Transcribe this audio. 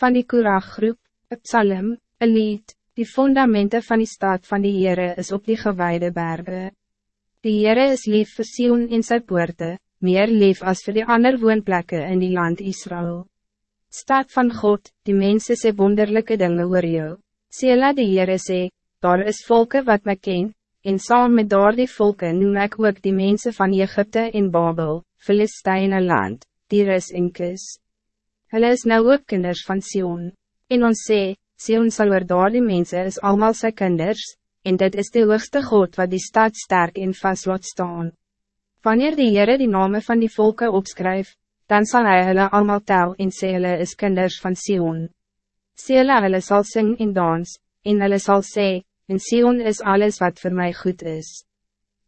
Van die Kurag-groep, het Psalm, een lied, die fundamenten van die staat van die Heere is op die gewijde bergen. Die Heere is lief vir Sion in sy poorte, meer lief als voor die ander woonplekken in die land Israël. Staat van God, die mensen sê wonderlijke dingen oor jou. Sela die Heere sê, daar is volken wat mij ken, en saam met daar die volken noem ek ook die mensen van Egypte en Babel, Filisteine land, Tyrus en Kis. Hulle is nou ook kinders van Sion. En ons sê, Sion sal oor daar die mense is allemaal sy kinders, en dit is de hoogste God wat die stad sterk en vast laat staan. Wanneer die Heere die namen van die volken opskryf, dan zal hij hulle allemaal tel en sê hulle is kinders van Sion. Sê hulle hulle sal sing en dans, en hulle sal sê, en Sion is alles wat voor mij goed is.